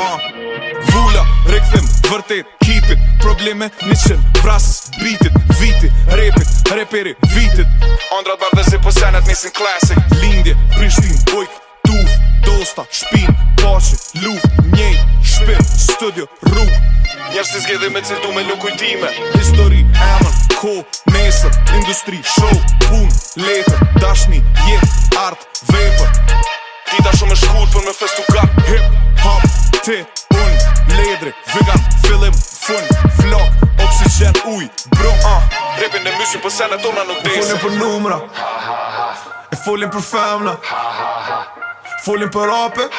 Ah, Vulla, uh, vërtet, kipit Probleme një qënë, vrasës, bitit Viti, repit, reperi, vitit Andrat bërë dhe zi po senet njësin klasik Lindje, prishtin, bojk, tuf, dosta, shpin, paqin, luf, njej, shpin, studio, rrug Njerës të zgjedi me cilë du me lukujtime Histori, emën, ko, mesër, industri, show, pun, letër, dashni, jetë, art, vejpër Vita shumë e shkurt për me festu gat Hip, hop, ti, un, ledri, vegan, fillim, fun, flok, oksigen, uj, bro uh, ah. Repin e mysin për po sene tona nuk desi E folin për numra E folin për femna Folin për rape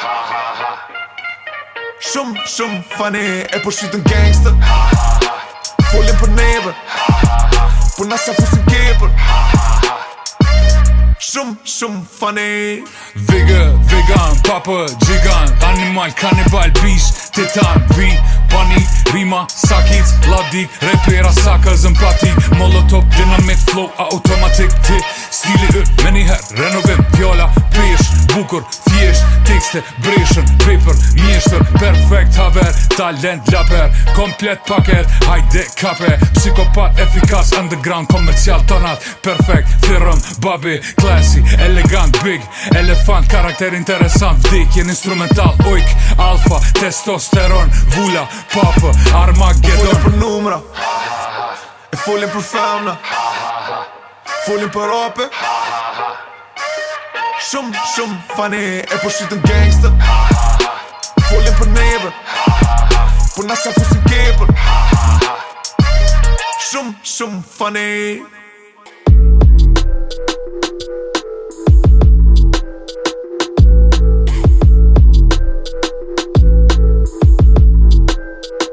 Shumë, shumë fani E përshytën po gangster shumë, shumë funny Vegan, vegan, papa, gigan Animal, cannibal, bish, titan Vi, bani, rima, sakic, ladik Repera, suckers, empati Molotov, dynamite, flow, automatic Ti, stili, ër, meniher, renovim bukur Thjesht, tekste, brishën, paper, mjeshtër Perfekt haver, talent laper Komplet paket, hajde kape Psikopat, efikas, underground, komercial tonat Perfekt, thirëm, babi, classy, elegant, big Elefant, karakter interesant, vdikjen, instrumental Ujk, alfa, testosteron, vula, papë, armageddon Folim për numra, e folim për femna Folim për ope, ha ha ha Shum shum funny E po n'gangstër Ha ha ha Folhën për nebër Ha ha ha Për po nasha fusë n'kepër Ha ha ha Shum shum funny